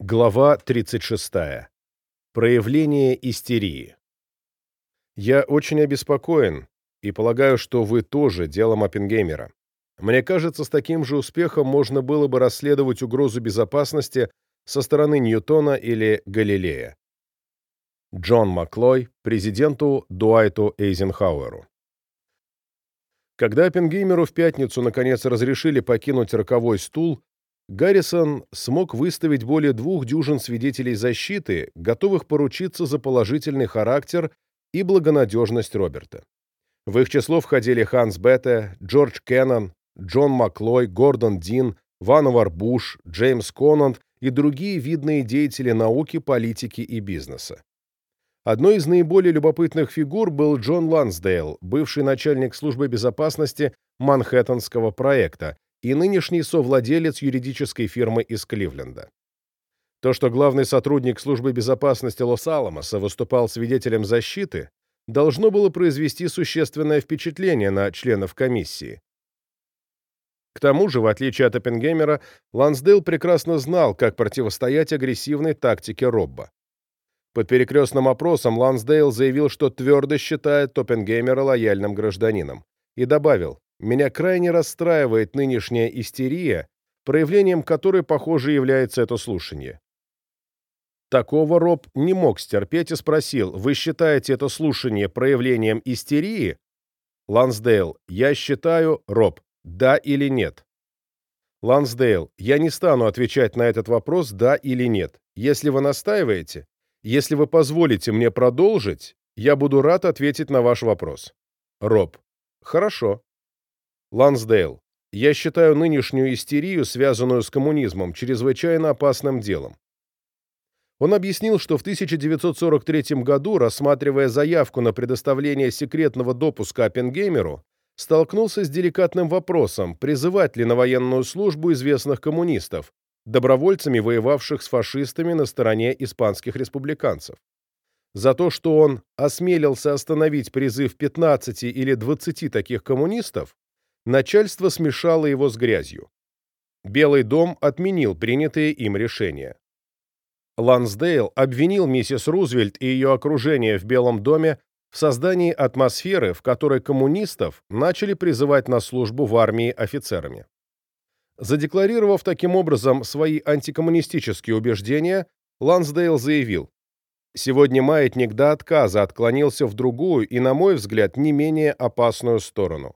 Глава 36. Проявление истерии. Я очень обеспокоен и полагаю, что вы тоже делом Оппенгеймера. Мне кажется, с таким же успехом можно было бы расследовать угрозу безопасности со стороны Ньютона или Галилея. Джон Маклой, президенту Дуайту Эйзенхауэру. Когда Оппенгеймеру в пятницу наконец разрешили покинуть роковой стул, Гаррисон смог выставить более двух дюжин свидетелей защиты, готовых поручиться за положительный характер и благонадежность Роберта. В их число входили Ханс Бетте, Джордж Кеннон, Джон Маклой, Гордон Дин, Ванувар Буш, Джеймс Конанд и другие видные деятели науки, политики и бизнеса. Одной из наиболее любопытных фигур был Джон Лансдейл, бывший начальник службы безопасности Манхэттенского проекта, и нынешний совладелец юридической фирмы из Кливленда. То, что главный сотрудник службы безопасности Лос-Аламоса выступал свидетелем защиты, должно было произвести существенное впечатление на членов комиссии. К тому же, в отличие от Оппенгеймера, Лансдейл прекрасно знал, как противостоять агрессивной тактике Робба. Под перекрестным опросом Лансдейл заявил, что твердо считает Оппенгеймера лояльным гражданином, и добавил, меня крайне расстраивает нынешняя истерия, проявлением которой, похоже, является это слушание. Такого Роб не мог стерпеть и спросил, «Вы считаете это слушание проявлением истерии?» Лансдейл, «Я считаю, Роб, да или нет?» Лансдейл, «Я не стану отвечать на этот вопрос «да» или «нет». Если вы настаиваете, если вы позволите мне продолжить, я буду рад ответить на ваш вопрос». Роб, «Хорошо». Лансдейл, я считаю нынешнюю истерию, связанную с коммунизмом, чрезвычайно опасным делом. Он объяснил, что в 1943 году, рассматривая заявку на предоставление секретного допуска Оппенгеймеру, столкнулся с деликатным вопросом, призывать ли на военную службу известных коммунистов, добровольцами, воевавших с фашистами на стороне испанских республиканцев. За то, что он осмелился остановить призыв 15 или 20 таких коммунистов, начальство смешало его с грязью. Белый дом отменил принятые им решения. Лансдейл обвинил миссис Рузвельт и ее окружение в Белом доме в создании атмосферы, в которой коммунистов начали призывать на службу в армии офицерами. Задекларировав таким образом свои антикоммунистические убеждения, Лансдейл заявил, «Сегодня маятник до отказа отклонился в другую и, на мой взгляд, не менее опасную сторону.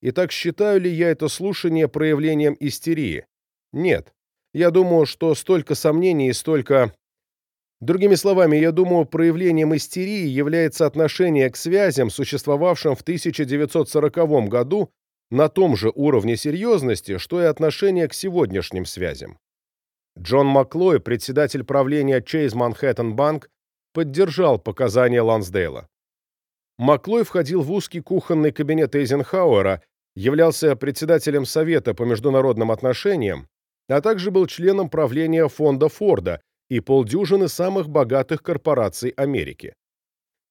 Итак, считаю ли я это слушание проявлением истерии? Нет. Я думаю, что столько сомнений и столько... Другими словами, я думаю, проявлением истерии является отношение к связям, существовавшим в 1940 году на том же уровне серьезности, что и отношение к сегодняшним связям. Джон Маклой, председатель правления Chase Manhattan Bank, поддержал показания Лансдейла. Маклой входил в узкий кухонный кабинет Эйзенхауэра, являлся председателем Совета по международным отношениям, а также был членом правления фонда Форда и полдюжины самых богатых корпораций Америки.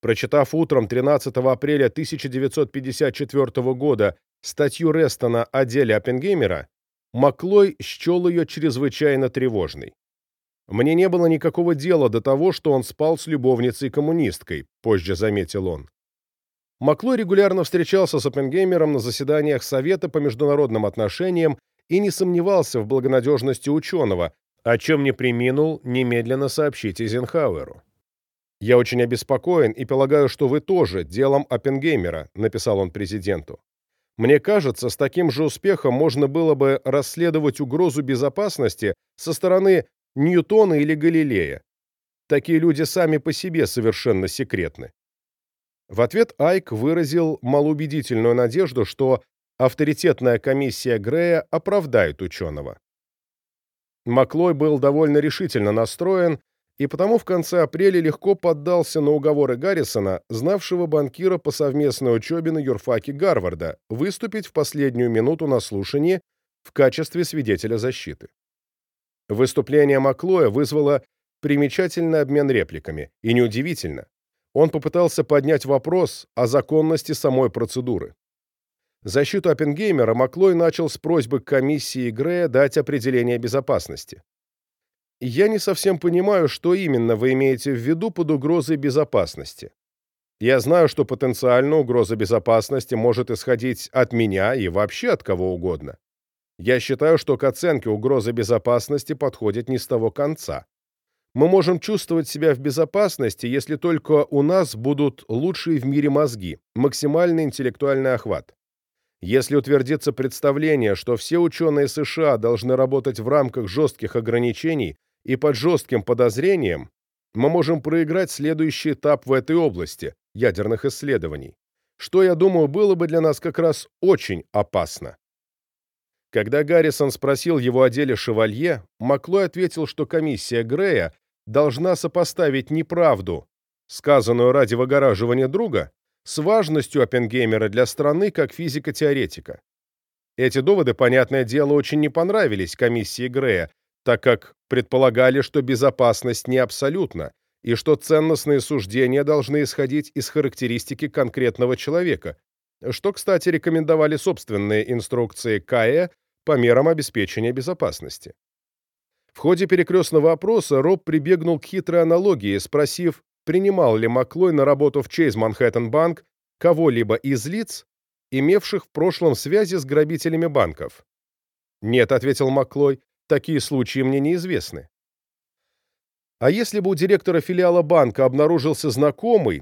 Прочитав утром 13 апреля 1954 года статью Рестона о деле Оппенгеймера, Маклой счел ее чрезвычайно тревожной. «Мне не было никакого дела до того, что он спал с любовницей-коммунисткой», позже заметил он. Маклой регулярно встречался с Оппенгеймером на заседаниях Совета по международным отношениям и не сомневался в благонадежности ученого, о чем не приминул немедленно сообщить Эйзенхауэру. «Я очень обеспокоен и полагаю, что вы тоже делом Оппенгеймера», написал он президенту. «Мне кажется, с таким же успехом можно было бы расследовать угрозу безопасности со стороны Ньютона или Галилея. Такие люди сами по себе совершенно секретны. В ответ Айк выразил малоубедительную надежду, что авторитетная комиссия Грея оправдает ученого. Маклой был довольно решительно настроен и потому в конце апреля легко поддался на уговоры Гаррисона, знавшего банкира по совместной учебе на юрфаке Гарварда, выступить в последнюю минуту на слушании в качестве свидетеля защиты. Выступление Маклоя вызвало примечательный обмен репликами, и неудивительно он попытался поднять вопрос о законности самой процедуры. Защиту Оппенгеймера Маклой начал с просьбы комиссии Грея дать определение безопасности. Я не совсем понимаю, что именно вы имеете в виду под угрозой безопасности. Я знаю, что потенциально угроза безопасности может исходить от меня и вообще от кого угодно. Я считаю, что к оценке угрозы безопасности подходит не с того конца. Мы можем чувствовать себя в безопасности, если только у нас будут лучшие в мире мозги, максимальный интеллектуальный охват. Если утвердится представление, что все ученые США должны работать в рамках жестких ограничений и под жестким подозрением, мы можем проиграть следующий этап в этой области – ядерных исследований, что, я думаю, было бы для нас как раз очень опасно. Когда Гаррисон спросил его о деле Шевалье, Маклой ответил, что комиссия Грея должна сопоставить неправду, сказанную ради выгораживания друга, с важностью Оппенгеймера для страны как физико-теоретика. Эти доводы, понятное дело, очень не понравились комиссии Грея, так как предполагали, что безопасность не абсолютна, и что ценностные суждения должны исходить из характеристики конкретного человека, что, кстати, рекомендовали собственные инструкции КАЭ по мерам обеспечения безопасности. В ходе перекрестного опроса Роб прибегнул к хитрой аналогии, спросив, принимал ли Маклой на работу в Chase Manhattan Bank кого-либо из лиц, имевших в прошлом связи с грабителями банков. «Нет», — ответил Маклой, — «такие случаи мне неизвестны». А если бы у директора филиала банка обнаружился знакомый,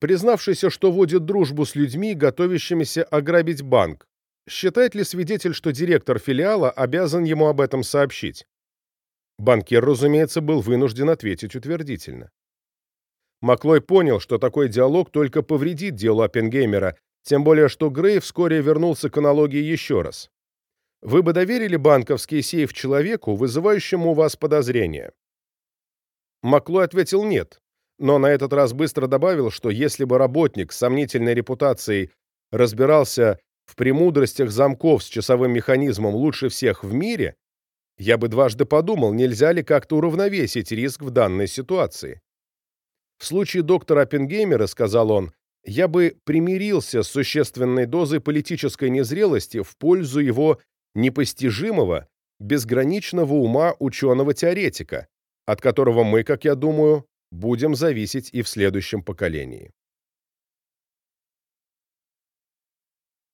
признавшийся, что водит дружбу с людьми, готовящимися ограбить банк, считает ли свидетель, что директор филиала обязан ему об этом сообщить? Банкир, разумеется, был вынужден ответить утвердительно. Маклой понял, что такой диалог только повредит делу Оппенгеймера, тем более что Грей вскоре вернулся к аналогии еще раз. Вы бы доверили банковский сейф человеку, вызывающему у вас подозрения? Маклой ответил «нет», но на этот раз быстро добавил, что если бы работник с сомнительной репутацией разбирался в премудростях замков с часовым механизмом лучше всех в мире, я бы дважды подумал, нельзя ли как-то уравновесить риск в данной ситуации. В случае доктора Оппенгеймера, сказал он, я бы примирился с существенной дозой политической незрелости в пользу его непостижимого, безграничного ума ученого-теоретика, от которого мы, как я думаю, будем зависеть и в следующем поколении.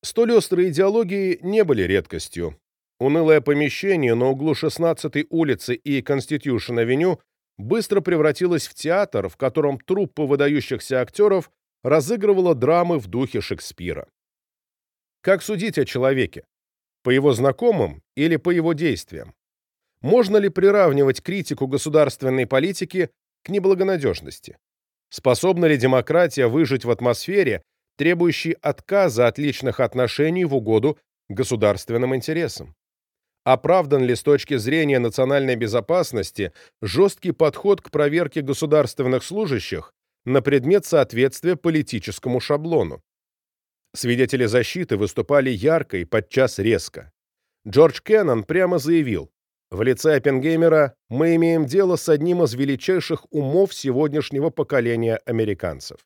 Столь острые идеологии не были редкостью, Унылое помещение на углу 16-й улицы и Конститюшн-авеню быстро превратилось в театр, в котором труппа выдающихся актеров разыгрывала драмы в духе Шекспира. Как судить о человеке? По его знакомым или по его действиям? Можно ли приравнивать критику государственной политики к неблагонадежности? Способна ли демократия выжить в атмосфере, требующей отказа от личных отношений в угоду государственным интересам? Оправдан ли с точки зрения национальной безопасности жесткий подход к проверке государственных служащих на предмет соответствия политическому шаблону. Свидетели защиты выступали ярко и подчас резко. Джордж Кеннон прямо заявил, в лице Оппенгеймера мы имеем дело с одним из величайших умов сегодняшнего поколения американцев.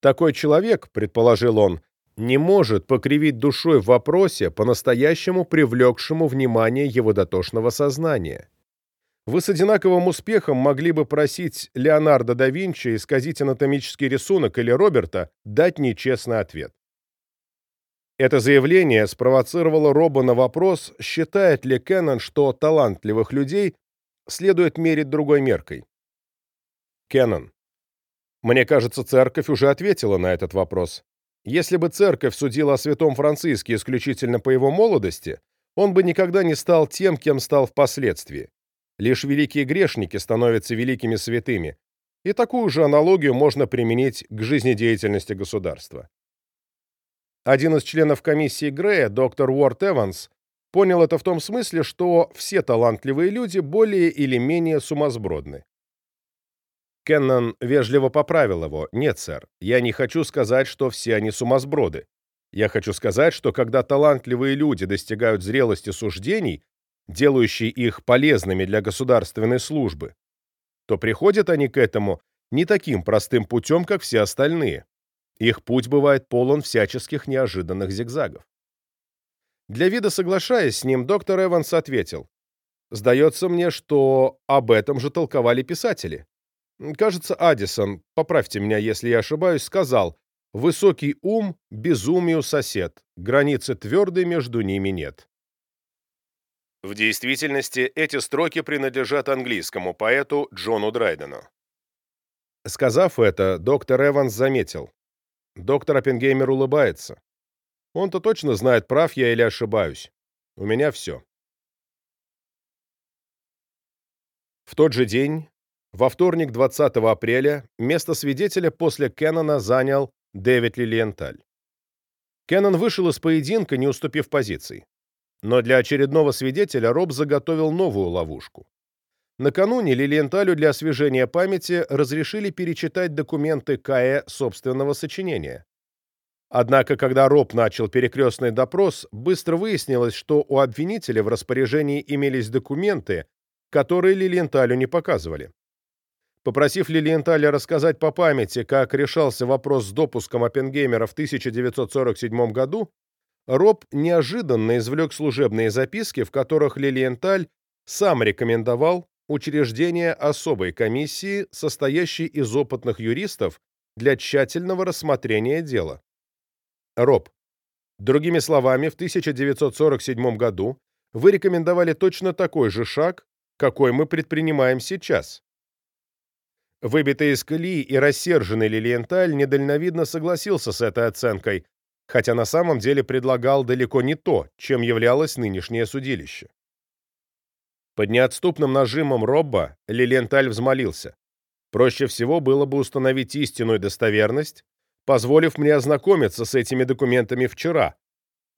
Такой человек, предположил он, не может покривить душой в вопросе, по-настоящему привлекшему внимание его дотошного сознания. Вы с одинаковым успехом могли бы просить Леонардо да Винчи исказить анатомический рисунок или Роберта дать нечестный ответ. Это заявление спровоцировало Роба на вопрос, считает ли Кеннон, что талантливых людей следует мерить другой меркой. Кеннон. Мне кажется, церковь уже ответила на этот вопрос. Если бы церковь судила о святом Франциске исключительно по его молодости, он бы никогда не стал тем, кем стал впоследствии. Лишь великие грешники становятся великими святыми, и такую же аналогию можно применить к жизнедеятельности государства. Один из членов комиссии Грея, доктор Уорд Эванс, понял это в том смысле, что все талантливые люди более или менее сумасбродны. Кеннон вежливо поправил его. «Нет, сэр, я не хочу сказать, что все они сумасброды. Я хочу сказать, что когда талантливые люди достигают зрелости суждений, делающей их полезными для государственной службы, то приходят они к этому не таким простым путем, как все остальные. Их путь бывает полон всяческих неожиданных зигзагов. Для вида соглашаясь с ним, доктор Эванс ответил, Сдается мне, что об этом же толковали писатели. Кажется, Адисон, поправьте меня, если я ошибаюсь, сказал «Высокий ум, безумию сосед, границы твердой между ними нет». В действительности эти строки принадлежат английскому поэту Джону Драйдену. Сказав это, доктор Эванс заметил. Доктор Оппенгеймер улыбается. Он-то точно знает, прав я или ошибаюсь. У меня все. В тот же день, во вторник 20 апреля, место свидетеля после Кеннона занял Дэвид Лилиенталь. Кеннон вышел из поединка, не уступив позиций. Но для очередного свидетеля Роб заготовил новую ловушку. Накануне Лилиенталю для освежения памяти разрешили перечитать документы КАЭ собственного сочинения. Однако, когда Роб начал перекрестный допрос, быстро выяснилось, что у обвинителя в распоряжении имелись документы, которые Лилиенталю не показывали. Попросив Лилиенталя рассказать по памяти, как решался вопрос с допуском Оппенгеймера в 1947 году, Роб неожиданно извлек служебные записки, в которых Лилиенталь сам рекомендовал учреждение особой комиссии, состоящей из опытных юристов, для тщательного рассмотрения дела. Роб, другими словами, в 1947 году вы рекомендовали точно такой же шаг, какой мы предпринимаем сейчас. Выбитый из колеи и рассерженный Лилиенталь недальновидно согласился с этой оценкой, хотя на самом деле предлагал далеко не то, чем являлось нынешнее судилище. Под неотступным нажимом Робба Лилиенталь взмолился. Проще всего было бы установить истинную достоверность, позволив мне ознакомиться с этими документами вчера,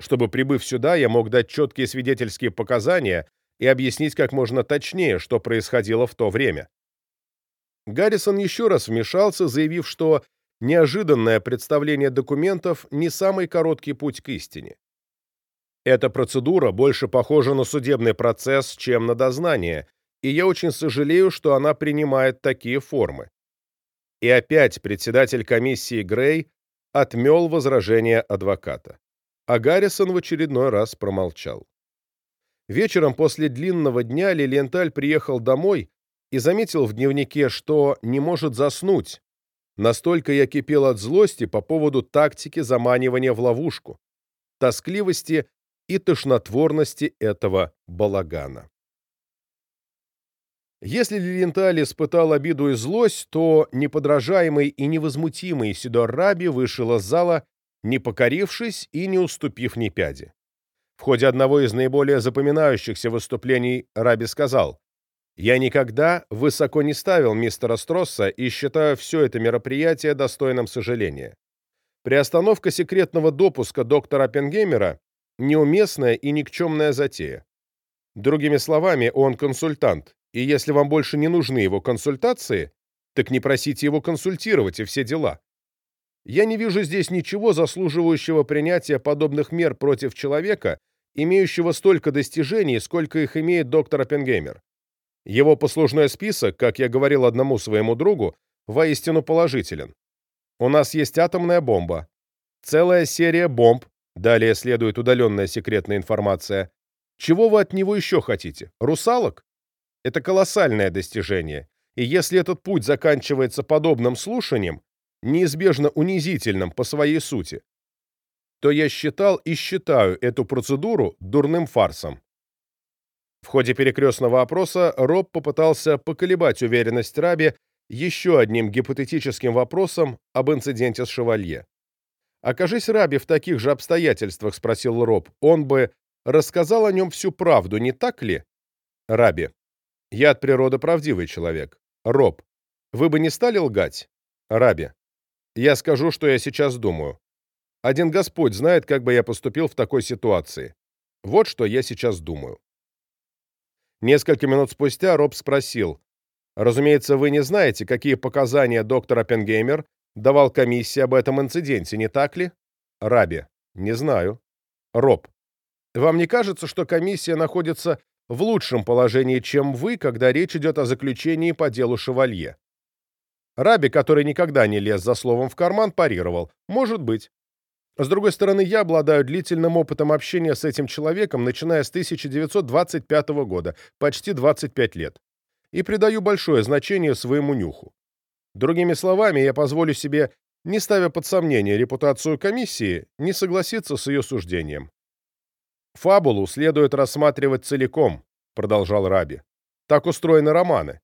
чтобы, прибыв сюда, я мог дать четкие свидетельские показания и объяснить как можно точнее, что происходило в то время. Гаррисон еще раз вмешался, заявив, что неожиданное представление документов не самый короткий путь к истине. Эта процедура больше похожа на судебный процесс, чем на дознание, и я очень сожалею, что она принимает такие формы. И опять председатель комиссии Грей отмел возражение адвоката. А Гаррисон в очередной раз промолчал. Вечером после длинного дня Лилиенталь приехал домой и заметил в дневнике, что не может заснуть. Настолько я кипел от злости по поводу тактики заманивания в ловушку, тоскливости и тошнотворности этого балагана. Если Лилиенталь испытал обиду и злость, то неподражаемый и невозмутимый Сидор Раби вышел из зала, не покорившись и не уступив ни пяди. В ходе одного из наиболее запоминающихся выступлений Раби сказал, «Я никогда высоко не ставил мистера Стросса и считаю все это мероприятие достойным сожаления. Приостановка секретного допуска доктора Оппенгеймера – неуместная и никчемная затея. Другими словами, он консультант, и если вам больше не нужны его консультации, так не просите его консультировать и все дела. Я не вижу здесь ничего заслуживающего принятия подобных мер против человека, имеющего столько достижений, сколько их имеет доктор Оппенгеймер. Его послужной список, как я говорил одному своему другу, воистину положителен. У нас есть атомная бомба, целая серия бомб, далее следует удаленная секретная информация. Чего вы от него еще хотите? Русалок? Это колоссальное достижение. И если этот путь заканчивается подобным слушанием, неизбежно унизительным по своей сути, то я считал и считаю эту процедуру дурным фарсом. В ходе перекрестного опроса Роб попытался поколебать уверенность Раби еще одним гипотетическим вопросом об инциденте с Шевалье. «Окажись Раби в таких же обстоятельствах», — спросил Роб, — «он бы рассказал о нем всю правду, не так ли?» Раби. «Я от природы правдивый человек. Роб, вы бы не стали лгать?» Раби. «Я скажу, что я сейчас думаю. Один Господь знает, как бы я поступил в такой ситуации. Вот что я сейчас думаю. Несколько минут спустя Роб спросил. «Разумеется, вы не знаете, какие показания доктор Оппенгеймер давал комиссии об этом инциденте, не так ли?» Раби. «Не знаю». Роб. «Вам не кажется, что комиссия находится в лучшем положении, чем вы, когда речь идет о заключении по делу Шевалье?» Раби, который никогда не лез за словом в карман, парировал. «Может быть. С другой стороны, я обладаю длительным опытом общения с этим человеком, начиная с 1925 года, почти 25 лет, и придаю большое значение своему нюху. Другими словами, я позволю себе, не ставя под сомнение репутацию комиссии, не согласиться с ее суждением. «Фабулу следует рассматривать целиком», — продолжал Раби. «Так устроены романы.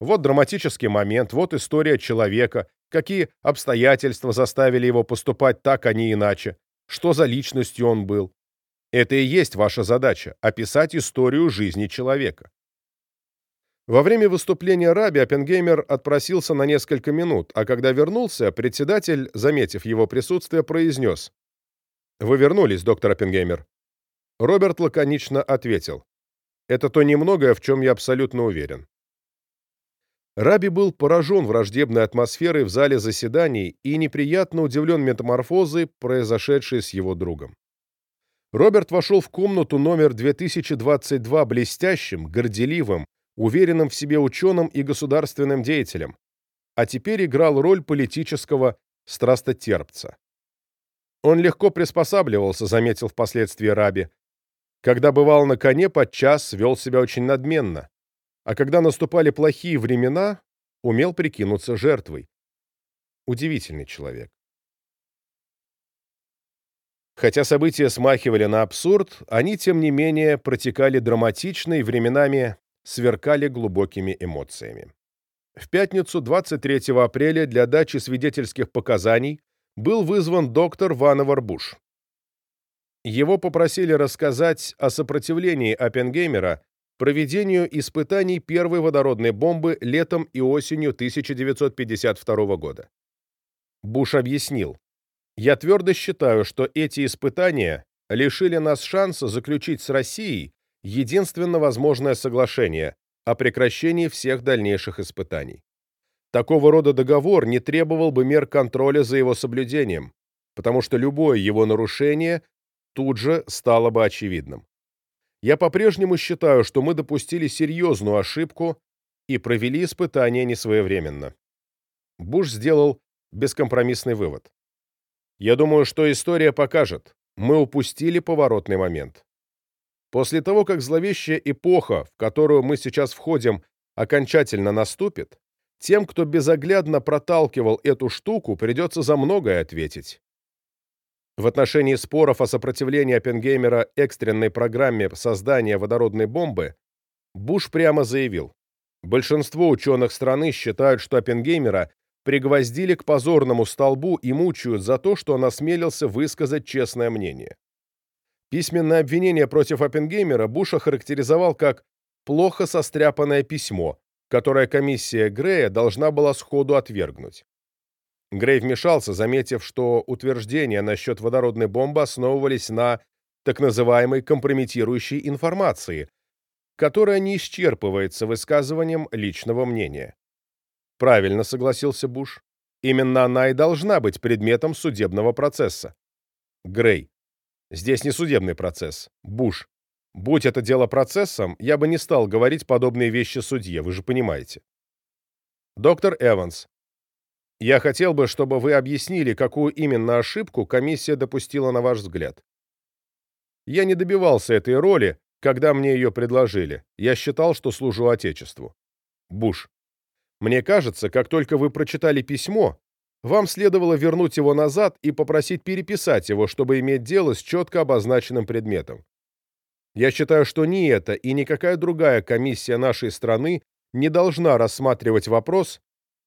Вот драматический момент, вот история человека, какие обстоятельства заставили его поступать так, а не иначе, что за личностью он был. Это и есть ваша задача — описать историю жизни человека. Во время выступления Раби Оппенгеймер отпросился на несколько минут, а когда вернулся, председатель, заметив его присутствие, произнес «Вы вернулись, доктор Оппенгеймер». Роберт лаконично ответил «Это то немногое, в чем я абсолютно уверен». Раби был поражен враждебной атмосферой в зале заседаний и неприятно удивлен метаморфозой, произошедшей с его другом. Роберт вошел в комнату номер 2022 блестящим, горделивым, уверенным в себе ученым и государственным деятелем, а теперь играл роль политического страстотерпца. Он легко приспосабливался, заметил впоследствии Раби. Когда бывал на коне, подчас вел себя очень надменно а когда наступали плохие времена, умел прикинуться жертвой. Удивительный человек. Хотя события смахивали на абсурд, они, тем не менее, протекали драматично и временами сверкали глубокими эмоциями. В пятницу, 23 апреля, для дачи свидетельских показаний был вызван доктор Вановар Буш. Его попросили рассказать о сопротивлении Оппенгеймера проведению испытаний первой водородной бомбы летом и осенью 1952 года. Буш объяснил, «Я твердо считаю, что эти испытания лишили нас шанса заключить с Россией единственно возможное соглашение о прекращении всех дальнейших испытаний. Такого рода договор не требовал бы мер контроля за его соблюдением, потому что любое его нарушение тут же стало бы очевидным. Я по-прежнему считаю, что мы допустили серьезную ошибку и провели испытания несвоевременно. Буш сделал бескомпромиссный вывод. Я думаю, что история покажет, мы упустили поворотный момент. После того, как зловещая эпоха, в которую мы сейчас входим, окончательно наступит, тем, кто безоглядно проталкивал эту штуку, придется за многое ответить. В отношении споров о сопротивлении Оппенгеймера экстренной программе создания водородной бомбы Буш прямо заявил, большинство ученых страны считают, что Оппенгеймера пригвоздили к позорному столбу и мучают за то, что он осмелился высказать честное мнение. Письменное обвинение против Оппенгеймера Буш охарактеризовал как «плохо состряпанное письмо», которое комиссия Грея должна была сходу отвергнуть. Грей вмешался, заметив, что утверждения насчет водородной бомбы основывались на так называемой компрометирующей информации, которая не исчерпывается высказыванием личного мнения. Правильно согласился Буш. Именно она и должна быть предметом судебного процесса. Грей. Здесь не судебный процесс. Буш. Будь это дело процессом, я бы не стал говорить подобные вещи судье, вы же понимаете. Доктор Эванс. Я хотел бы, чтобы вы объяснили, какую именно ошибку комиссия допустила на ваш взгляд. Я не добивался этой роли, когда мне ее предложили. Я считал, что служу Отечеству. Буш. Мне кажется, как только вы прочитали письмо, вам следовало вернуть его назад и попросить переписать его, чтобы иметь дело с четко обозначенным предметом. Я считаю, что ни эта и никакая другая комиссия нашей страны не должна рассматривать вопрос,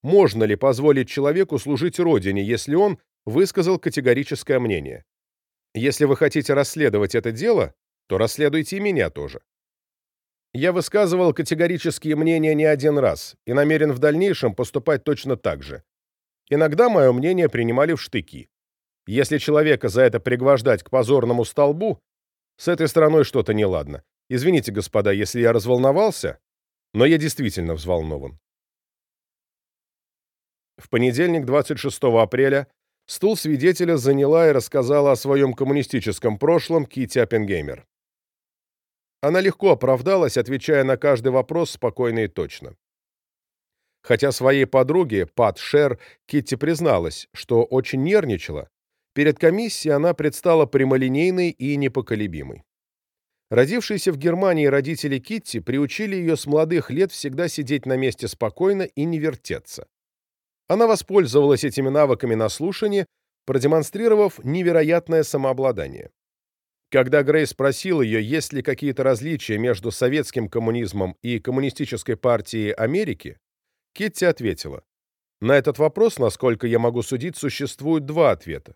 можно ли позволить человеку служить Родине, если он высказал категорическое мнение. Если вы хотите расследовать это дело, то расследуйте и меня тоже. Я высказывал категорические мнения не один раз и намерен в дальнейшем поступать точно так же. Иногда мое мнение принимали в штыки. Если человека за это пригвождать к позорному столбу, с этой стороной что-то неладно. Извините, господа, если я разволновался, но я действительно взволнован. В понедельник, 26 апреля, стул свидетеля заняла и рассказала о своем коммунистическом прошлом Кити Оппенгеймер. Она легко оправдалась, отвечая на каждый вопрос спокойно и точно. Хотя своей подруге, Пат Шер, Китти призналась, что очень нервничала, Перед комиссией она предстала прямолинейной и непоколебимой. Родившиеся в Германии родители Китти приучили ее с молодых лет всегда сидеть на месте спокойно и не вертеться. Она воспользовалась этими навыками на слушании, продемонстрировав невероятное самообладание. Когда Грейс спросил ее, есть ли какие-то различия между советским коммунизмом и коммунистической партией Америки, Китти ответила, «На этот вопрос, насколько я могу судить, существует два ответа.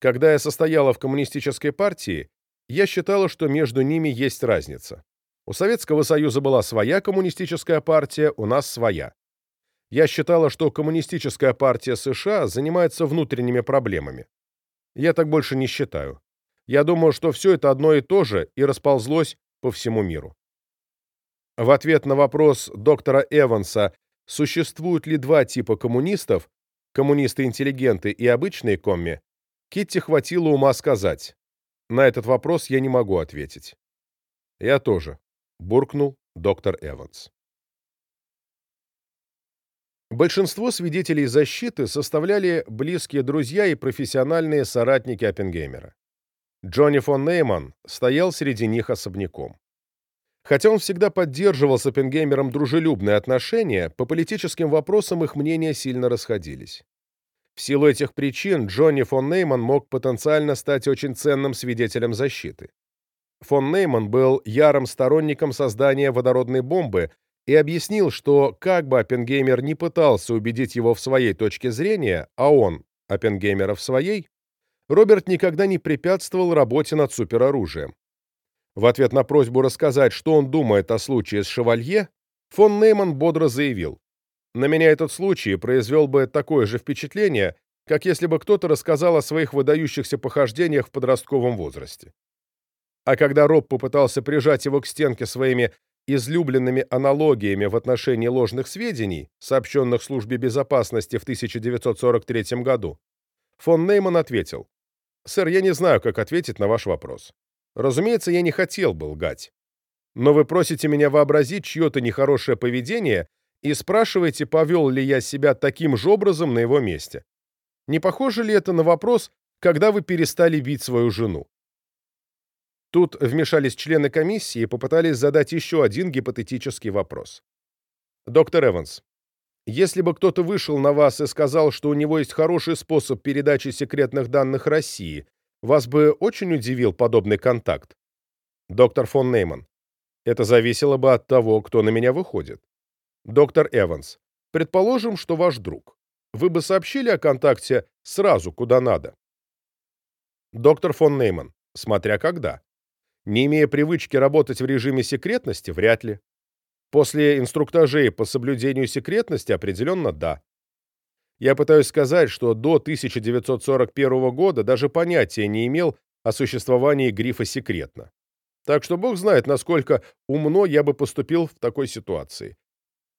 Когда я состояла в коммунистической партии, я считала, что между ними есть разница. У Советского Союза была своя коммунистическая партия, у нас своя. Я считала, что коммунистическая партия США занимается внутренними проблемами. Я так больше не считаю. Я думаю, что все это одно и то же и расползлось по всему миру. В ответ на вопрос доктора Эванса, существуют ли два типа коммунистов, коммунисты-интеллигенты и обычные комми, Китти хватило ума сказать, на этот вопрос я не могу ответить. Я тоже, буркнул доктор Эванс. Большинство свидетелей защиты составляли близкие друзья и профессиональные соратники Оппенгеймера. Джонни фон Нейман стоял среди них особняком. Хотя он всегда поддерживал с Оппенгеймером дружелюбные отношения, по политическим вопросам их мнения сильно расходились. В силу этих причин Джонни фон Нейман мог потенциально стать очень ценным свидетелем защиты. Фон Нейман был ярым сторонником создания водородной бомбы и объяснил, что как бы Оппенгеймер не пытался убедить его в своей точке зрения, а он, Оппенгеймера, в своей, Роберт никогда не препятствовал работе над супероружием. В ответ на просьбу рассказать, что он думает о случае с Шевалье, фон Нейман бодро заявил, на меня этот случай произвел бы такое же впечатление, как если бы кто-то рассказал о своих выдающихся похождениях в подростковом возрасте. А когда Роб попытался прижать его к стенке своими излюбленными аналогиями в отношении ложных сведений, сообщенных службе безопасности в 1943 году, фон Нейман ответил, «Сэр, я не знаю, как ответить на ваш вопрос. Разумеется, я не хотел бы лгать. Но вы просите меня вообразить чье-то нехорошее поведение и спрашиваете, повел ли я себя таким же образом на его месте. Не похоже ли это на вопрос, когда вы перестали бить свою жену? Тут вмешались члены комиссии и попытались задать еще один гипотетический вопрос. Доктор Эванс, если бы кто-то вышел на вас и сказал, что у него есть хороший способ передачи секретных данных России, вас бы очень удивил подобный контакт? Доктор фон Нейман, это зависело бы от того, кто на меня выходит. Доктор Эванс, предположим, что ваш друг. Вы бы сообщили о контакте сразу, куда надо. Доктор фон Нейман, смотря когда. Не имея привычки работать в режиме секретности, вряд ли. После инструктажей по соблюдению секретности определенно да. Я пытаюсь сказать, что до 1941 года даже понятия не имел о существовании грифа «секретно». Так что бог знает, насколько умно я бы поступил в такой ситуации.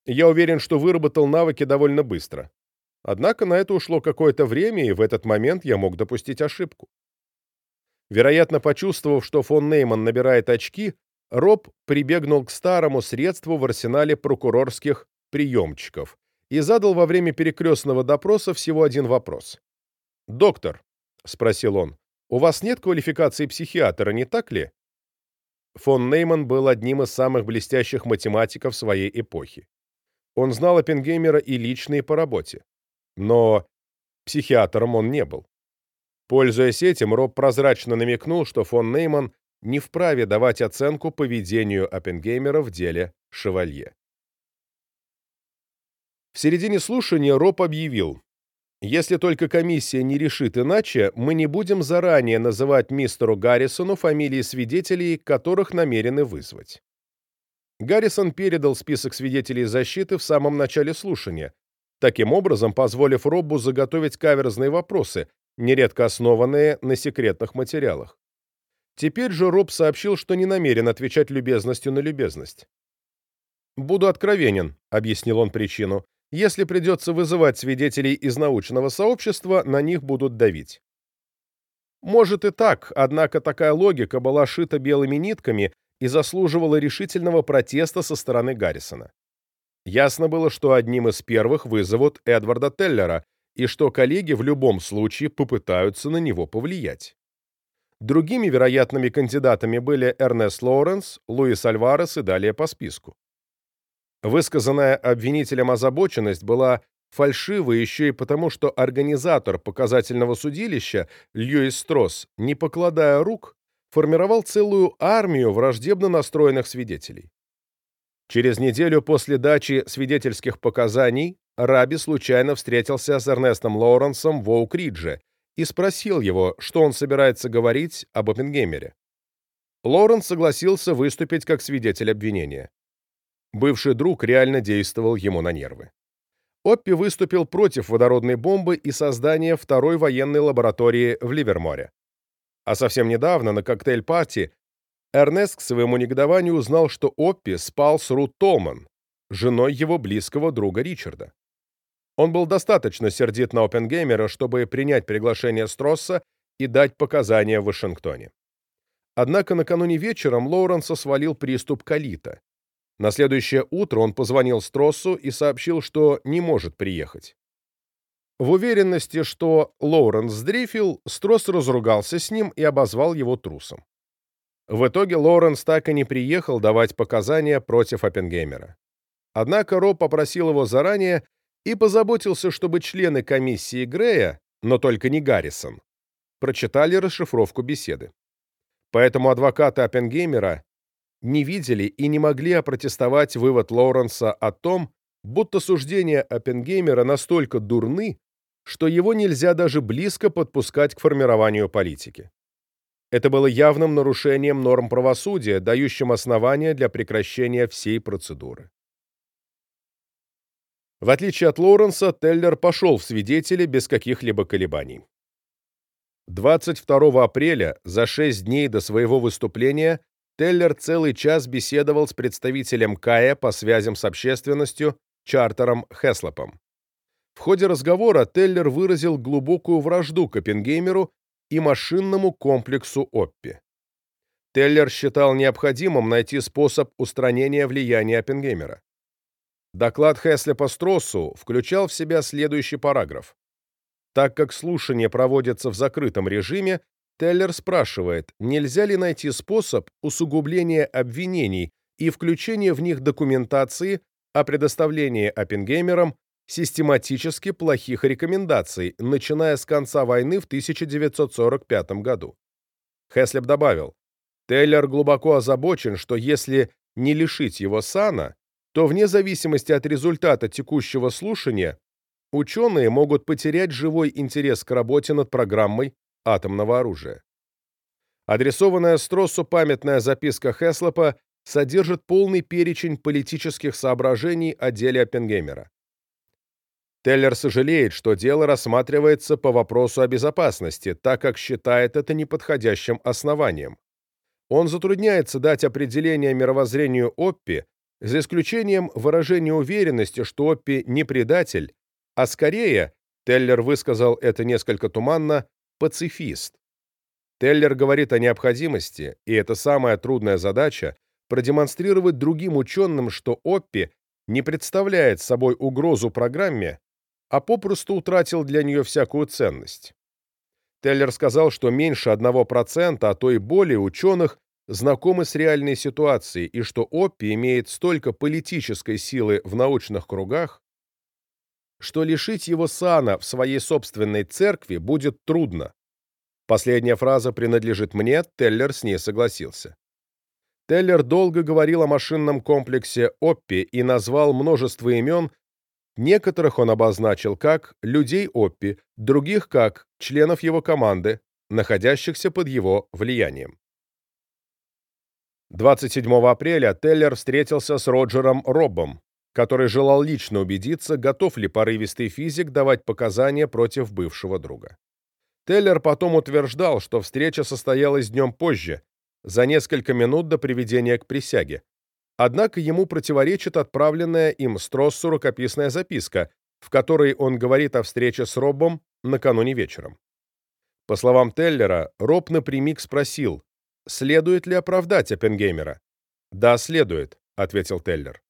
Я уверен, что выработал навыки довольно быстро. Однако на это ушло какое-то время, и в этот момент я мог допустить ошибку. Вероятно, почувствовав, что фон Нейман набирает очки, Роб прибегнул к старому средству в арсенале прокурорских приемчиков и задал во время перекрестного допроса всего один вопрос. «Доктор», — спросил он, — «у вас нет квалификации психиатра, не так ли?» Фон Нейман был одним из самых блестящих математиков своей эпохи. Он знал Оппенгеймера и лично, и по работе. Но психиатром он не был. Пользуясь этим, Роб прозрачно намекнул, что фон Нейман не вправе давать оценку поведению Оппенгеймера в деле «Шевалье». В середине слушания Роб объявил, «Если только комиссия не решит иначе, мы не будем заранее называть мистеру Гаррисону фамилии свидетелей, которых намерены вызвать». Гаррисон передал список свидетелей защиты в самом начале слушания, таким образом позволив Роббу заготовить каверзные вопросы, нередко основанные на секретных материалах. Теперь же Роб сообщил, что не намерен отвечать любезностью на любезность. «Буду откровенен», — объяснил он причину. «Если придется вызывать свидетелей из научного сообщества, на них будут давить». Может и так, однако такая логика была шита белыми нитками и заслуживала решительного протеста со стороны Гаррисона. Ясно было, что одним из первых вызовут Эдварда Теллера, и что коллеги в любом случае попытаются на него повлиять. Другими вероятными кандидатами были Эрнест Лоуренс, Луис Альварес и далее по списку. Высказанная обвинителем озабоченность была фальшивой еще и потому, что организатор показательного судилища Льюис Стросс, не покладая рук, формировал целую армию враждебно настроенных свидетелей. Через неделю после дачи свидетельских показаний Раби случайно встретился с Эрнестом Лоуренсом в Оук-Ридже и спросил его, что он собирается говорить об Оппенгеймере. Лоуренс согласился выступить как свидетель обвинения. Бывший друг реально действовал ему на нервы. Оппи выступил против водородной бомбы и создания второй военной лаборатории в Ливерморе. А совсем недавно на коктейль-пати Эрнест к своему негодованию узнал, что Оппи спал с Рут Толман, женой его близкого друга Ричарда. Он был достаточно сердит на Оппенгеймера, чтобы принять приглашение Стросса и дать показания в Вашингтоне. Однако накануне вечером Лоуренса свалил приступ колита. На следующее утро он позвонил Строссу и сообщил, что не может приехать. В уверенности, что Лоуренс сдрифил, Стросс разругался с ним и обозвал его трусом. В итоге Лоуренс так и не приехал давать показания против Оппенгеймера. Однако Роб попросил его заранее и позаботился, чтобы члены комиссии Грея, но только не Гаррисон, прочитали расшифровку беседы. Поэтому адвокаты Оппенгеймера не видели и не могли опротестовать вывод Лоуренса о том, будто суждения Оппенгеймера настолько дурны, что его нельзя даже близко подпускать к формированию политики. Это было явным нарушением норм правосудия, дающим основания для прекращения всей процедуры. В отличие от Лоуренса, Теллер пошел в свидетели без каких-либо колебаний. 22 апреля, за шесть дней до своего выступления, Теллер целый час беседовал с представителем КАЭ по связям с общественностью Чартером Хеслопом. В ходе разговора Теллер выразил глубокую вражду к Оппенгеймеру и машинному комплексу Оппи. Теллер считал необходимым найти способ устранения влияния Оппенгеймера. Доклад Хесле по Строссу включал в себя следующий параграф. Так как слушание проводится в закрытом режиме, Теллер спрашивает, нельзя ли найти способ усугубления обвинений и включения в них документации о предоставлении Оппенгеймерам систематически плохих рекомендаций, начиная с конца войны в 1945 году. Хеслеп добавил, Тейлер глубоко озабочен, что если не лишить его сана, то вне зависимости от результата текущего слушания ученые могут потерять живой интерес к работе над программой атомного оружия. Адресованная Строссу памятная записка Хеслопа содержит полный перечень политических соображений о деле Оппенгеймера. Теллер сожалеет, что дело рассматривается по вопросу о безопасности, так как считает это неподходящим основанием. Он затрудняется дать определение мировоззрению Оппи, за исключением выражения уверенности, что Оппи не предатель, а скорее, Теллер высказал это несколько туманно, пацифист. Теллер говорит о необходимости, и это самая трудная задача, продемонстрировать другим ученым, что Оппи не представляет собой угрозу программе, а попросту утратил для нее всякую ценность. Теллер сказал, что меньше 1%, а то и более ученых знакомы с реальной ситуацией и что Оппи имеет столько политической силы в научных кругах, что лишить его сана в своей собственной церкви будет трудно. Последняя фраза принадлежит мне, Теллер с ней согласился. Теллер долго говорил о машинном комплексе Оппи и назвал множество имен, некоторых он обозначил как людей Оппи, других как членов его команды, находящихся под его влиянием. 27 апреля Теллер встретился с Роджером Роббом, который желал лично убедиться, готов ли порывистый физик давать показания против бывшего друга. Теллер потом утверждал, что встреча состоялась днем позже, за несколько минут до приведения к присяге. Однако ему противоречит отправленная им Строссу рукописная записка, в которой он говорит о встрече с Роббом накануне вечером. По словам Теллера, Роб напрямик спросил, Следует ли оправдать Оппенгеймера? Да, следует, ответил Теллер.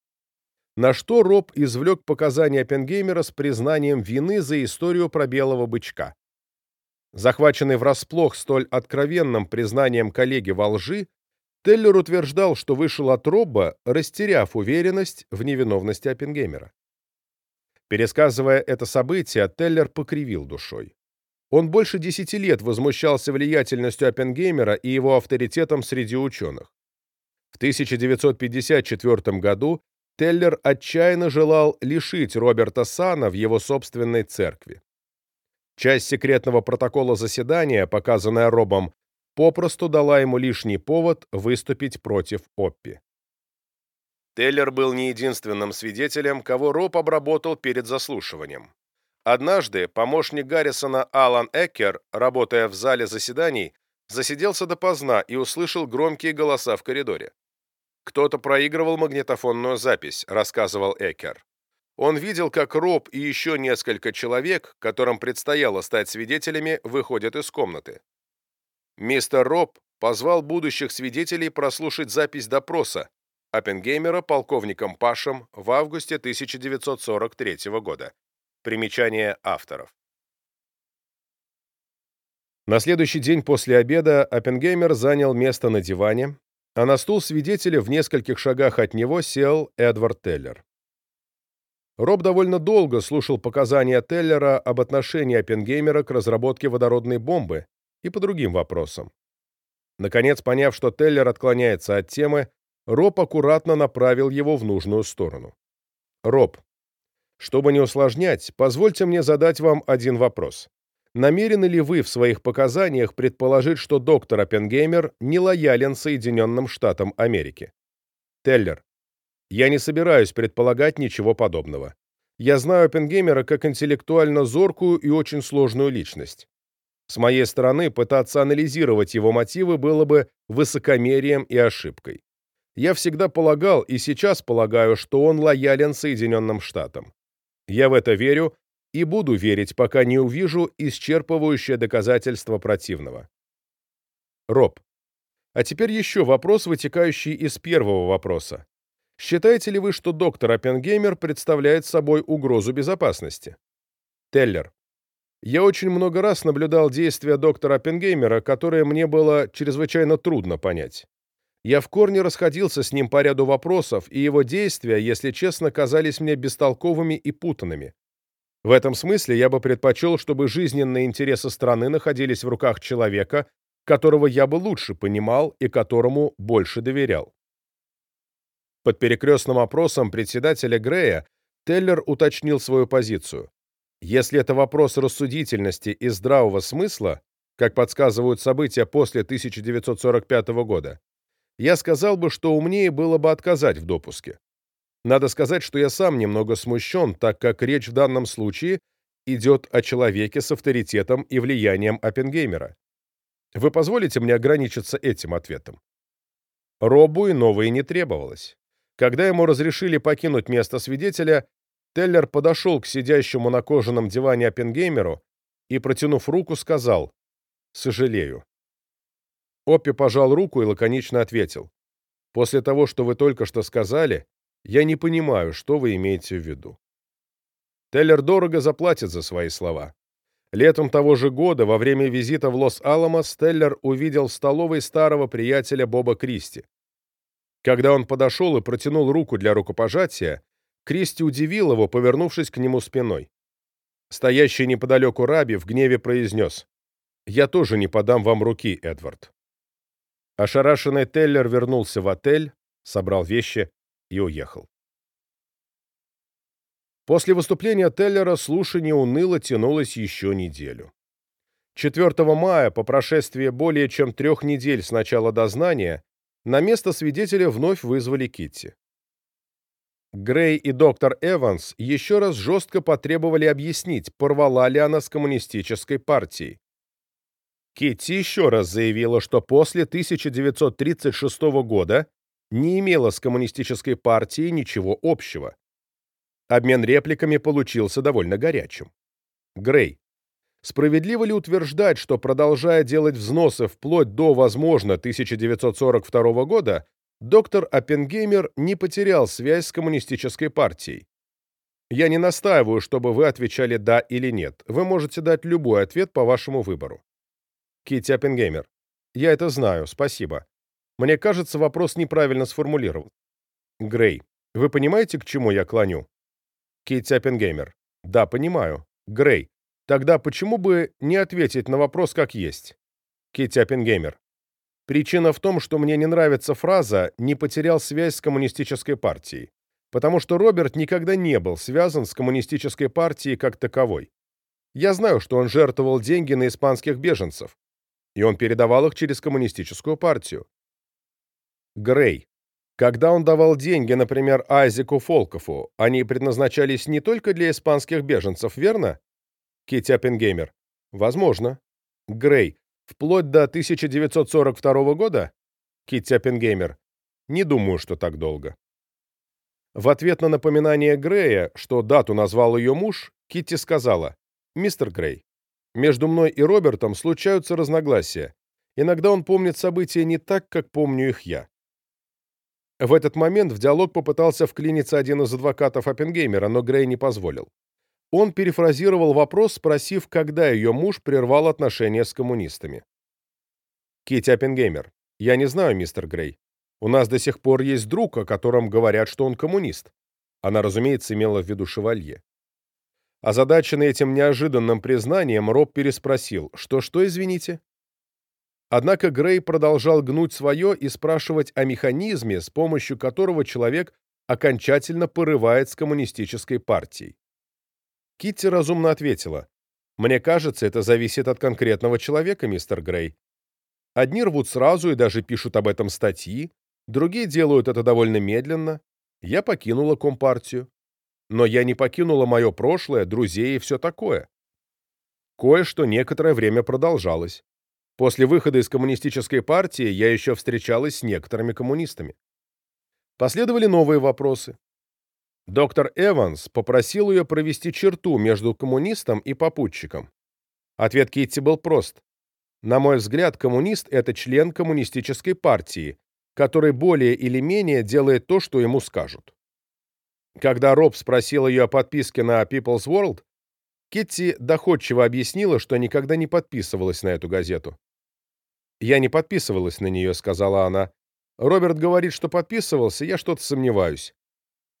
на что Роб извлек показания Оппенгеймера с признанием вины за историю про белого бычка. Захваченный врасплох столь откровенным признанием коллеги во лжи, Теллер утверждал, что вышел от Робба, растеряв уверенность в невиновности Оппенгеймера. Пересказывая это событие, Теллер покривил душой. Он больше десяти лет возмущался влиятельностью Оппенгеймера и его авторитетом среди ученых. В 1954 году Теллер отчаянно желал лишить Роберта Сана в его собственной церкви. Часть секретного протокола заседания, показанная Робом, попросту дала ему лишний повод выступить против Оппи. Теллер был не единственным свидетелем, кого Роб обработал перед заслушиванием. Однажды помощник Гаррисона Алан Эккер, работая в зале заседаний, засиделся допоздна и услышал громкие голоса в коридоре. «Кто-то проигрывал магнитофонную запись», — рассказывал Эккер. Он видел, как Роб и еще несколько человек, которым предстояло стать свидетелями, выходят из комнаты. Мистер Роб позвал будущих свидетелей прослушать запись допроса Оппенгеймера полковником Пашем в августе 1943 года. Примечание авторов. На следующий день после обеда Оппенгеймер занял место на диване, а на стул свидетеля в нескольких шагах от него сел Эдвард Теллер. Роб довольно долго слушал показания Теллера об отношении Оппенгеймера к разработке водородной бомбы и по другим вопросам. Наконец, поняв, что Теллер отклоняется от темы, Роб аккуратно направил его в нужную сторону. «Роб, чтобы не усложнять, позвольте мне задать вам один вопрос. Намерены ли вы в своих показаниях предположить, что доктор Оппенгеймер не лоялен Соединенным Штатам Америки? Теллер. Я не собираюсь предполагать ничего подобного. Я знаю Оппенгеймера как интеллектуально зоркую и очень сложную личность. С моей стороны, пытаться анализировать его мотивы было бы высокомерием и ошибкой. Я всегда полагал и сейчас полагаю, что он лоялен Соединенным Штатам. Я в это верю и буду верить, пока не увижу исчерпывающее доказательство противного. Роб. А теперь еще вопрос, вытекающий из первого вопроса. Считаете ли вы, что доктор Оппенгеймер представляет собой угрозу безопасности? Теллер. Я очень много раз наблюдал действия доктора Оппенгеймера, которые мне было чрезвычайно трудно понять. Я в корне расходился с ним по ряду вопросов, и его действия, если честно, казались мне бестолковыми и путанными. В этом смысле я бы предпочел, чтобы жизненные интересы страны находились в руках человека, которого я бы лучше понимал и которому больше доверял. Под перекрестным опросом председателя Грея Теллер уточнил свою позицию. Если это вопрос рассудительности и здравого смысла, как подсказывают события после 1945 года, я сказал бы, что умнее было бы отказать в допуске. Надо сказать, что я сам немного смущен, так как речь в данном случае идет о человеке с авторитетом и влиянием Оппенгеймера. Вы позволите мне ограничиться этим ответом? Робу и не требовалось. Когда ему разрешили покинуть место свидетеля, Теллер подошел к сидящему на кожаном диване Оппенгеймеру и, протянув руку, сказал «Сожалею». Оппи пожал руку и лаконично ответил. «После того, что вы только что сказали, я не понимаю, что вы имеете в виду». Теллер дорого заплатит за свои слова. Летом того же года, во время визита в Лос-Аламос, Теллер увидел в столовой старого приятеля Боба Кристи. Когда он подошел и протянул руку для рукопожатия, Кристи удивил его, повернувшись к нему спиной. Стоящий неподалеку Раби в гневе произнес, «Я тоже не подам вам руки, Эдвард». Ошарашенный Теллер вернулся в отель, собрал вещи и уехал. После выступления Теллера слушание уныло тянулось еще неделю. 4 мая, по прошествии более чем трех недель с начала дознания, на место свидетеля вновь вызвали Китти. Грей и доктор Эванс еще раз жестко потребовали объяснить, порвала ли она с коммунистической партией. Китти еще раз заявила, что после 1936 года не имела с коммунистической партией ничего общего. Обмен репликами получился довольно горячим. Грей. Справедливо ли утверждать, что, продолжая делать взносы вплоть до, возможно, 1942 года, доктор Оппенгеймер не потерял связь с коммунистической партией. Я не настаиваю, чтобы вы отвечали «да» или «нет». Вы можете дать любой ответ по вашему выбору. Китти Оппенгеймер. Я это знаю, спасибо. Мне кажется, вопрос неправильно сформулирован. Грей. Вы понимаете, к чему я клоню? Китти Оппенгеймер. Да, понимаю. Грей. Тогда почему бы не ответить на вопрос как есть? Китти Оппенгеймер. Причина в том, что мне не нравится фраза «не потерял связь с коммунистической партией», потому что Роберт никогда не был связан с коммунистической партией как таковой. Я знаю, что он жертвовал деньги на испанских беженцев, и он передавал их через коммунистическую партию. Грей. Когда он давал деньги, например, Айзеку Фолкофу, они предназначались не только для испанских беженцев, верно? Китти Оппенгеймер. Возможно. Грей. Вплоть до 1942 года? Китти Оппенгеймер. Не думаю, что так долго. В ответ на напоминание Грея, что дату назвал ее муж, Китти сказала, «Мистер Грей, между мной и Робертом случаются разногласия. Иногда он помнит события не так, как помню их я». В этот момент в диалог попытался вклиниться один из адвокатов Оппенгеймера, но Грей не позволил. Он перефразировал вопрос, спросив, когда ее муж прервал отношения с коммунистами. Китти Оппенгеймер. «Я не знаю, мистер Грей. У нас до сих пор есть друг, о котором говорят, что он коммунист». Она, разумеется, имела в виду шевалье. Озадаченный этим неожиданным признанием, Роб переспросил, что-что, извините? Однако Грей продолжал гнуть свое и спрашивать о механизме, с помощью которого человек окончательно порывает с коммунистической партией. Китти разумно ответила, «Мне кажется, это зависит от конкретного человека, мистер Грей. Одни рвут сразу и даже пишут об этом статьи, другие делают это довольно медленно. Я покинула Компартию. Но я не покинула мое прошлое, друзей и все такое. Кое-что некоторое время продолжалось. После выхода из коммунистической партии я еще встречалась с некоторыми коммунистами. Последовали новые вопросы. Доктор Эванс попросил ее провести черту между коммунистом и попутчиком. Ответ Китти был прост. На мой взгляд, коммунист – это член коммунистической партии, который более или менее делает то, что ему скажут. Когда Роб спросил ее о подписке на People's World, Китти доходчиво объяснила, что никогда не подписывалась на эту газету. «Я не подписывалась на нее», — сказала она. «Роберт говорит, что подписывался, я что-то сомневаюсь.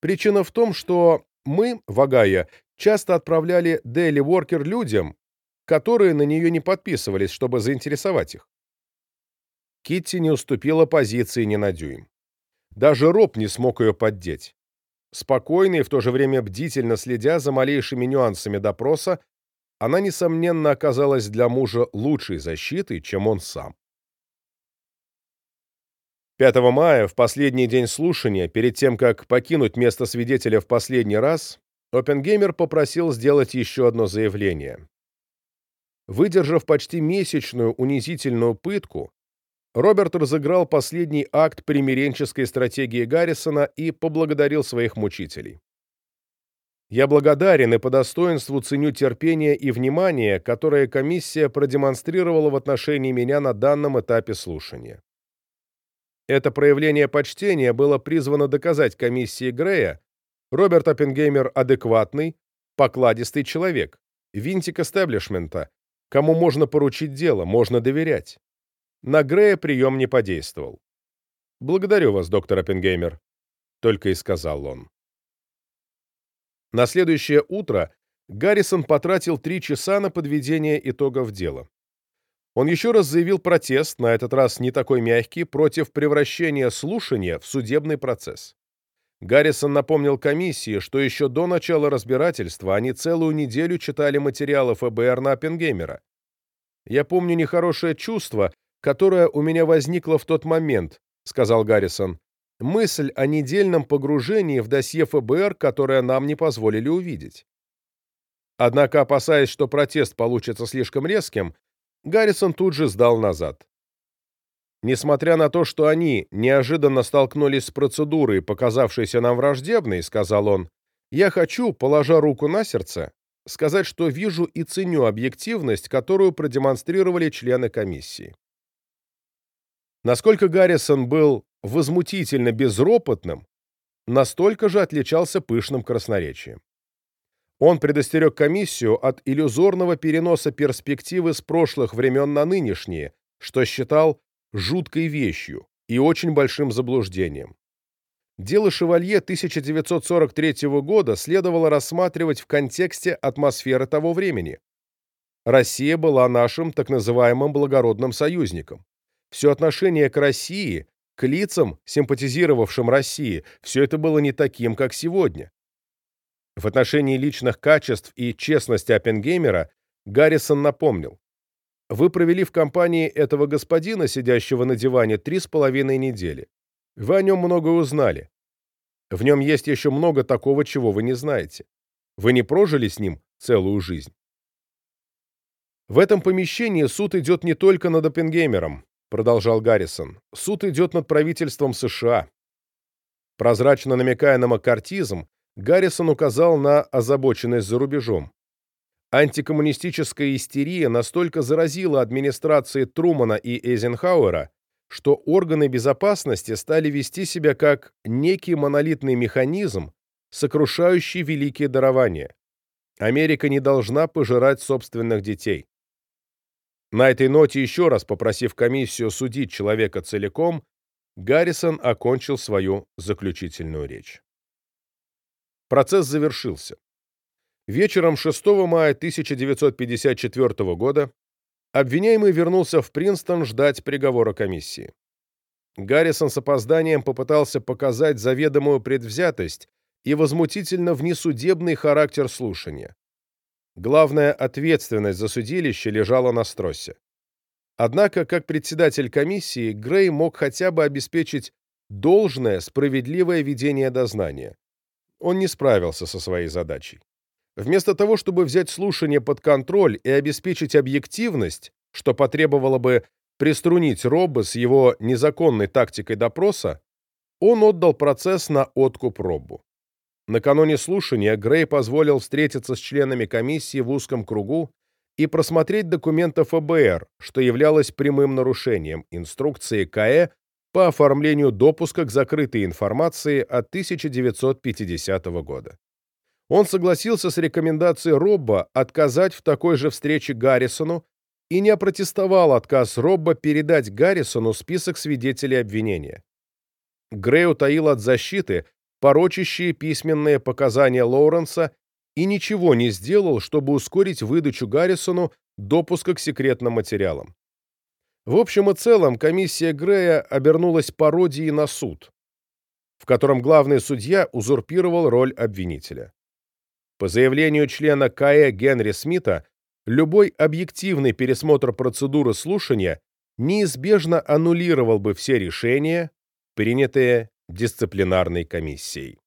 Причина в том, что мы, Вагая, часто отправляли Daily Worker людям, которые на нее не подписывались, чтобы заинтересовать их. Китти не уступила позиции ни на дюйм. Даже Роб не смог ее поддеть. Спокойно и в то же время бдительно следя за малейшими нюансами допроса, она, несомненно, оказалась для мужа лучшей защитой, чем он сам. 5 мая, в последний день слушания, перед тем, как покинуть место свидетеля в последний раз, Оппенгеймер попросил сделать еще одно заявление. Выдержав почти месячную унизительную пытку, Роберт разыграл последний акт примиренческой стратегии Гаррисона и поблагодарил своих мучителей. Я благодарен и по достоинству ценю терпение и внимание, которое комиссия продемонстрировала в отношении меня на данном этапе слушания. Это проявление почтения было призвано доказать комиссии Грея, Роберт Оппенгеймер адекватный, покладистый человек, винтик эстеблишмента, Кому можно поручить дело, можно доверять. На Грея прием не подействовал. «Благодарю вас, доктор Оппенгеймер», — только и сказал он. На следующее утро Гаррисон потратил три часа на подведение итогов дела. Он еще раз заявил протест, на этот раз не такой мягкий, против превращения слушания в судебный процесс. Гаррисон напомнил комиссии, что еще до начала разбирательства они целую неделю читали материалы ФБР на Оппенгеймера. «Я помню нехорошее чувство, которое у меня возникло в тот момент», — сказал Гаррисон. «Мысль о недельном погружении в досье ФБР, которое нам не позволили увидеть». Однако, опасаясь, что протест получится слишком резким, Гаррисон тут же сдал назад. Несмотря на то, что они неожиданно столкнулись с процедурой, показавшейся нам враждебной, сказал он, я хочу, положа руку на сердце, сказать, что вижу и ценю объективность, которую продемонстрировали члены комиссии. Насколько Гаррисон был возмутительно безропотным, настолько же отличался пышным красноречием. Он предостерег комиссию от иллюзорного переноса перспективы с прошлых времен на нынешние, что считал жуткой вещью и очень большим заблуждением. Дело Шевалье 1943 года следовало рассматривать в контексте атмосферы того времени. Россия была нашим так называемым благородным союзником. Все отношение к России, к лицам, симпатизировавшим России, все это было не таким, как сегодня. В отношении личных качеств и честности Оппенгеймера Гаррисон напомнил. Вы провели в компании этого господина, сидящего на диване, три с половиной недели. Вы о нем много узнали. В нем есть еще много такого, чего вы не знаете. Вы не прожили с ним целую жизнь. В этом помещении суд идет не только над Оппенгеймером, продолжал Гаррисон. Суд идет над правительством США. Прозрачно намекая на маккартизм, Гаррисон указал на озабоченность за рубежом. Антикоммунистическая истерия настолько заразила администрации Трумана и Эйзенхауэра, что органы безопасности стали вести себя как некий монолитный механизм, сокрушающий великие дарования. Америка не должна пожирать собственных детей. На этой ноте еще раз попросив комиссию судить человека целиком, Гаррисон окончил свою заключительную речь. Процесс завершился. Вечером 6 мая 1954 года обвиняемый вернулся в Принстон ждать приговора комиссии. Гаррисон с опозданием попытался показать заведомую предвзятость и возмутительно внесудебный характер слушания. Главная ответственность за судилище лежала на Строссе. Однако, как председатель комиссии, Грей мог хотя бы обеспечить должное, справедливое ведение дознания он не справился со своей задачей. Вместо того, чтобы взять слушание под контроль и обеспечить объективность, что потребовало бы приструнить Робба с его незаконной тактикой допроса, он отдал процесс на откуп Роббу. Накануне слушания Грей позволил встретиться с членами комиссии в узком кругу и просмотреть документы ФБР, что являлось прямым нарушением инструкции КЭ по оформлению допуска к закрытой информации от 1950 года. Он согласился с рекомендацией Робба отказать в такой же встрече Гаррисону и не опротестовал отказ Робба передать Гаррисону список свидетелей обвинения. Грей утаил от защиты порочащие письменные показания Лоуренса и ничего не сделал, чтобы ускорить выдачу Гаррисону допуска к секретным материалам. В общем и целом, комиссия Грея обернулась пародией на суд, в котором главный судья узурпировал роль обвинителя. По заявлению члена КАЭ Генри Смита, любой объективный пересмотр процедуры слушания неизбежно аннулировал бы все решения, принятые дисциплинарной комиссией.